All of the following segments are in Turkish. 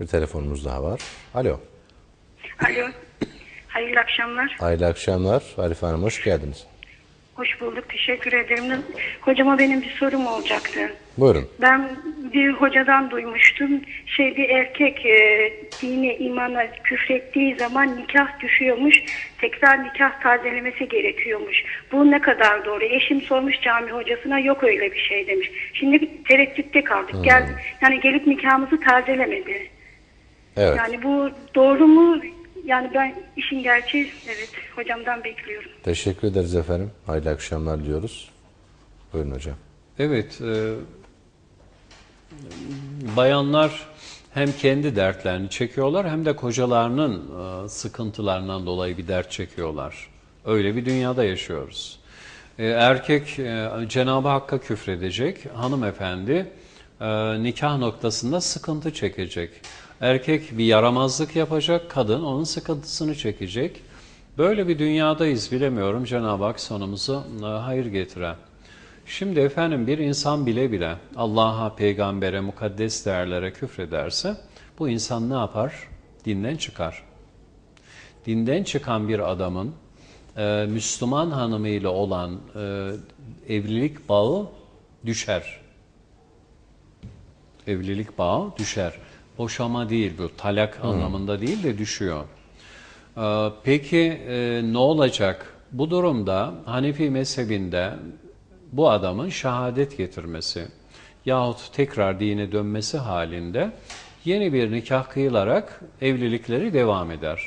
Bir telefonumuz daha var. Alo. Alo. Hayırlı akşamlar. Hayırlı akşamlar. Arife Hanım hoş geldiniz. Hoş bulduk. Teşekkür ederim. Hocama benim bir sorum olacaktı. Buyurun. Ben bir hocadan duymuştum. Şey bir erkek e, dine, imana küfrettiği zaman nikah düşüyormuş. Tekrar nikah tazelemesi gerekiyormuş. Bu ne kadar doğru? Eşim sormuş cami hocasına yok öyle bir şey demiş. Şimdi tereddütte kaldık. Gel, yani gelip nikahımızı tazelemedi. Evet. Yani bu doğru mu? Yani ben işin gerçeği evet hocamdan bekliyorum. Teşekkür ederiz efendim. Hayırlı akşamlar diyoruz. Buyurun hocam. Evet, e, bayanlar hem kendi dertlerini çekiyorlar hem de kocalarının e, sıkıntılarından dolayı bir dert çekiyorlar. Öyle bir dünyada yaşıyoruz. E, erkek e, Cenab-ı Hakk'a küfredecek, hanımefendi e, nikah noktasında sıkıntı çekecek. Erkek bir yaramazlık yapacak, kadın onun sıkıntısını çekecek. Böyle bir dünyadayız bilemiyorum Cenab-ı Hak sonumuzu e, hayır getiren. Şimdi efendim bir insan bile bile Allah'a, peygambere, mukaddes değerlere küfrederse bu insan ne yapar? Dinden çıkar. Dinden çıkan bir adamın e, Müslüman hanımıyla olan e, evlilik bağı düşer. Evlilik bağı düşer. Boşama değil bu, talak anlamında değil de düşüyor. Ee, Peki e, ne olacak? Bu durumda Hanefi mezhebinde bu adamın şehadet getirmesi yahut tekrar dine dönmesi halinde yeni bir nikah kıyılarak evlilikleri devam eder.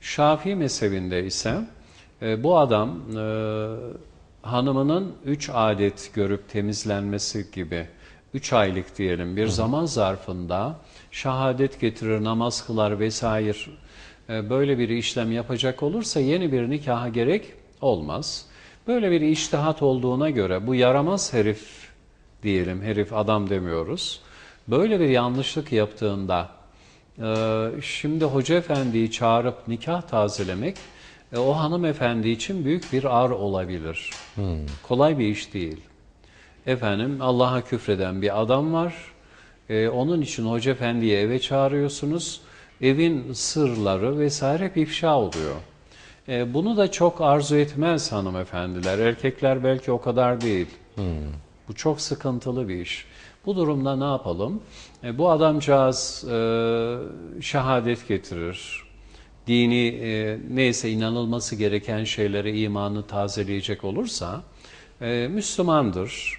Şafii mezhebinde ise e, bu adam e, hanımının üç adet görüp temizlenmesi gibi üç aylık diyelim bir zaman zarfında şehadet getirir, namaz kılar vesaire e, böyle bir işlem yapacak olursa yeni bir nikaha gerek olmaz. Böyle bir iştihat olduğuna göre bu yaramaz herif diyelim, herif adam demiyoruz. Böyle bir yanlışlık yaptığında e, şimdi hoca efendiyi çağırıp nikah tazelemek e, o hanımefendi için büyük bir ar olabilir. Kolay bir iş değil. Efendim Allah'a küfreden bir adam var. E, onun için hoca efendiyi eve çağırıyorsunuz. Evin sırları vesaire hep ifşa oluyor. E, bunu da çok arzu etmez hanımefendiler. Erkekler belki o kadar değil. Bu çok sıkıntılı bir iş. Bu durumda ne yapalım? E, bu adamcağız e, şehadet getirir. Dini e, neyse inanılması gereken şeylere imanı tazeleyecek olursa e, Müslümandır.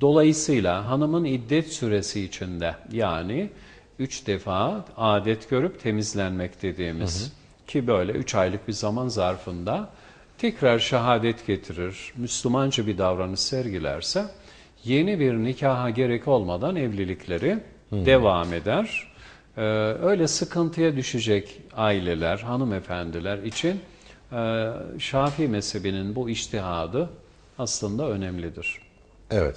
Dolayısıyla hanımın iddet süresi içinde yani üç defa adet görüp temizlenmek dediğimiz ki böyle üç aylık bir zaman zarfında tekrar şehadet getirir, Müslümanca bir davranış sergilerse yeni bir nikaha gerek olmadan evlilikleri devam eder. Ee, öyle sıkıntıya düşecek aileler, hanımefendiler için e, Şafii mezhebinin bu iştihadı aslında önemlidir. Evet.